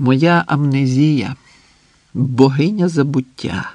Моя амнезія, богиня забуття.